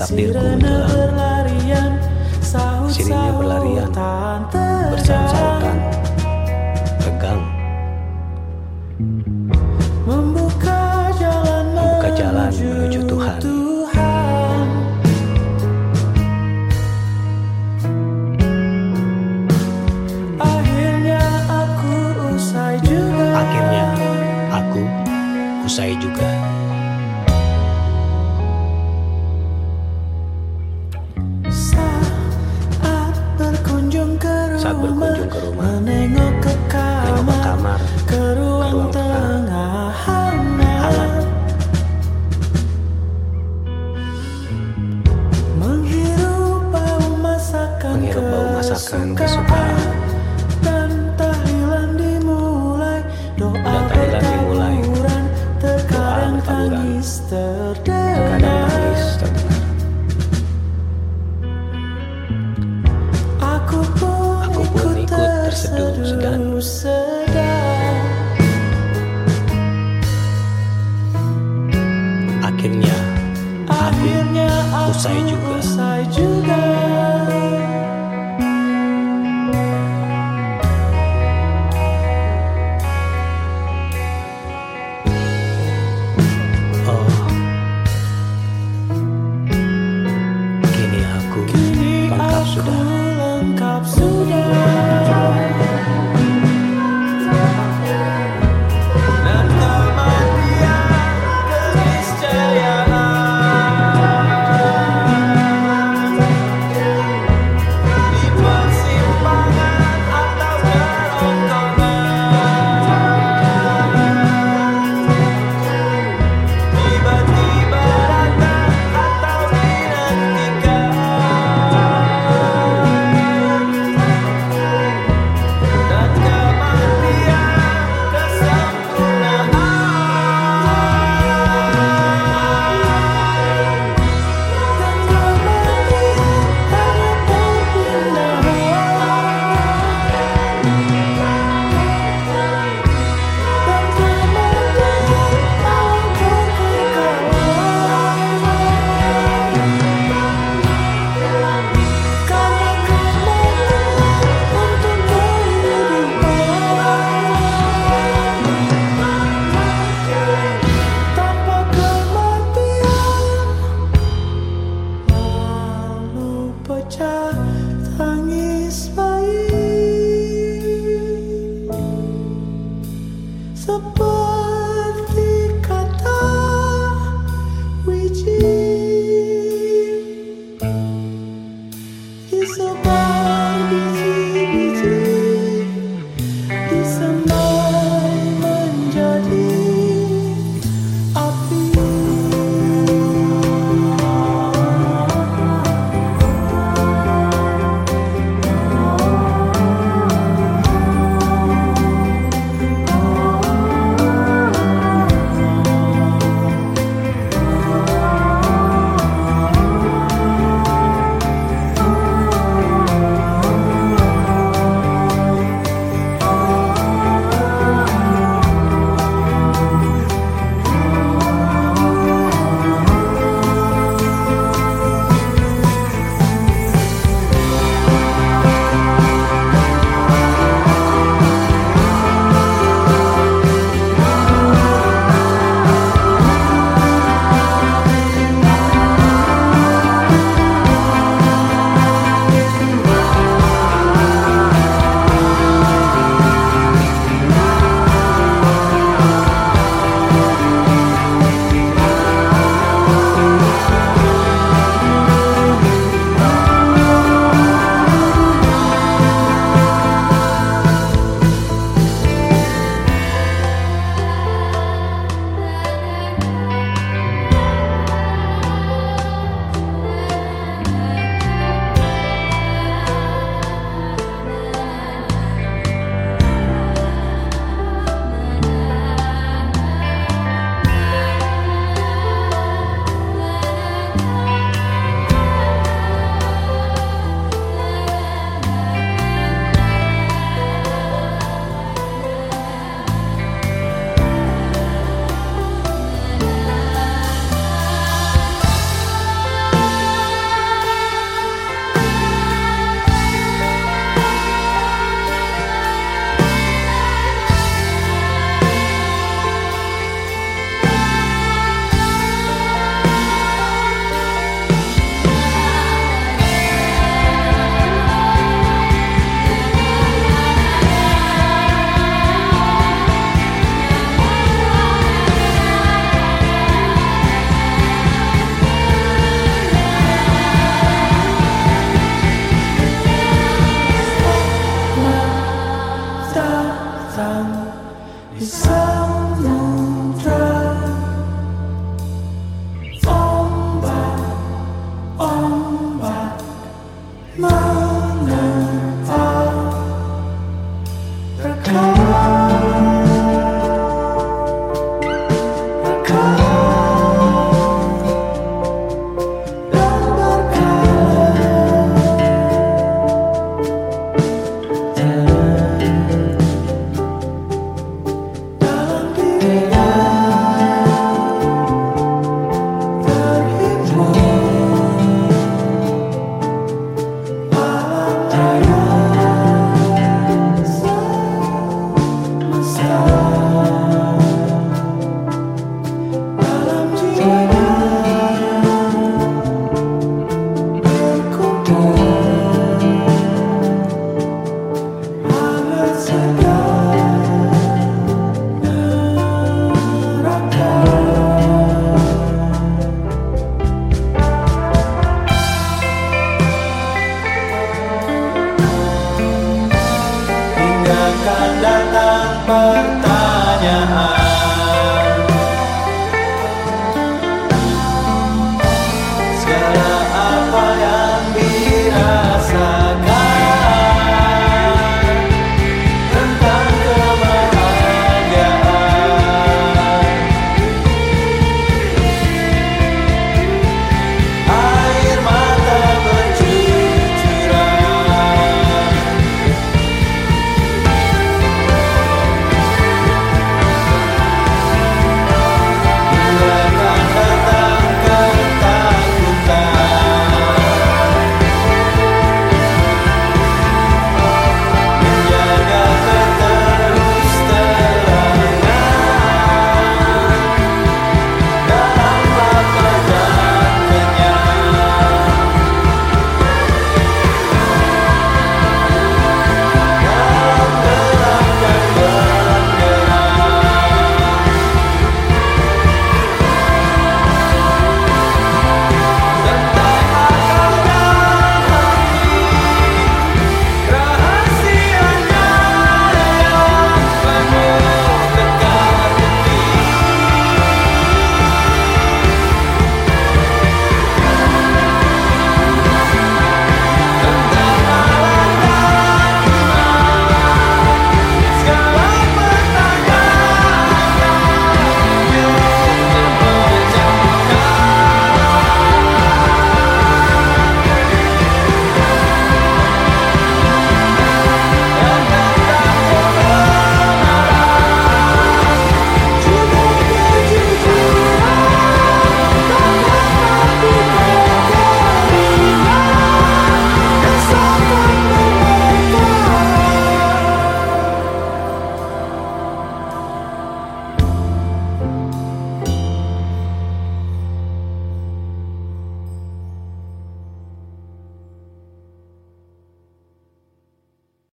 takdirku itulah. sirinya berlarian. saat berkunjung ke rumah. selesai juga. Selesai juga.